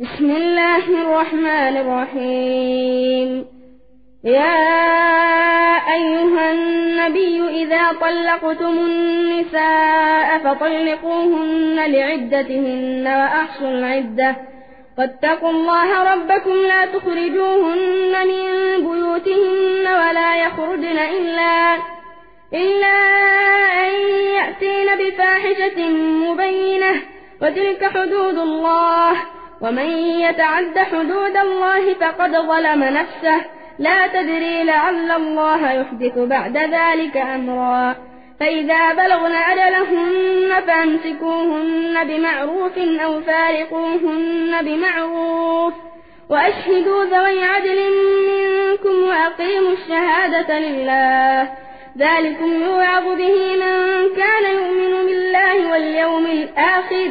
بسم الله الرحمن الرحيم يا أيها النبي إذا طلقتم النساء فطلقوهن لعدتهن وأحصوا العدة واتقوا الله ربكم لا تخرجوهن من بيوتهن ولا يخرجن إلا, إلا أن يأتين بفاحشة مبينة وتلك حدود الله ومن يتعد حدود الله فقد ظلم نفسه. لا تدري لعل الله يحدث بعد ذلك أمرا. فإذا بلغن أجلهن فامسكوهن بمعروف أو فارقوهن بمعروف. وأشهدوا ذوي عدل منكم وأقيموا الشهادة لله. ذلكم يوعظ به من كان يؤمن بالله واليوم الآخر.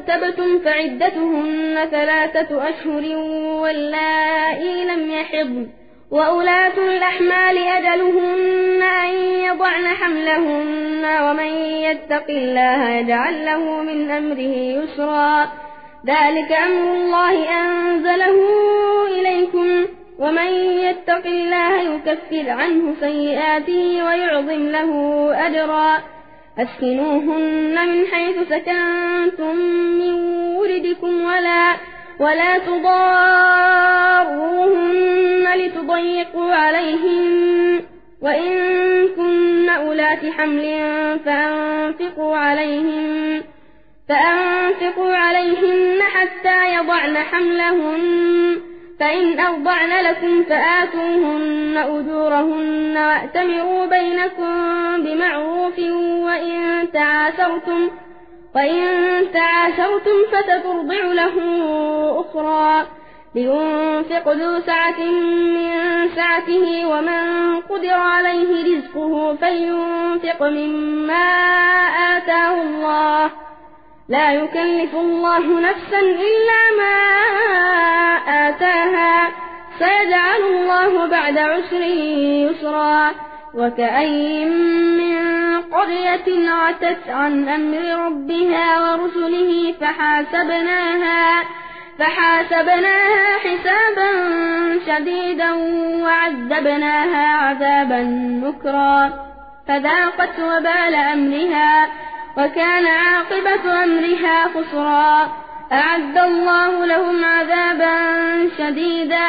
ارتبتم فعدتهن ثلاثة أشهر واللائي لم يحضن وأولاة الأحمال أجلهن أن يضعن حملهن ومن يتق الله يجعل له من أمره يسرا. ذلك أمر الله أنزله إليكم ومن يتق الله يكفر عنه سيئاته ويعظم له أجرا. أسكنوهن من حيث سكنتم من وردكم ولا ولا تضاروهن لتضيقوا عليهن. وإن كن أولات حمل فأنفقوا عليهن فأنفقوا عليهن حتى يضعن حملهن. فإن أرضعن لكم فآتوهن أجورهن وأتمروا بينكم بمعروف وإن تعاسرتم وإن تعاسرتم فتترضع له أخرى لينفق ذو سعة من سعته ومن قدر عليه رزقه فلينفق مما آتاه الله لا يكلف الله نفسا إلا ما سيجعل الله بعد عسر يسرا وكأي من قرية عتت عن أمر ربها ورسله فحاسبناها فحاسبناها حسابا شديدا وعذبناها عذابا نكرا فذاقت وبال أمرها وكان عاقبة أمرها خسرا أعد الله لهم عذابا شديدا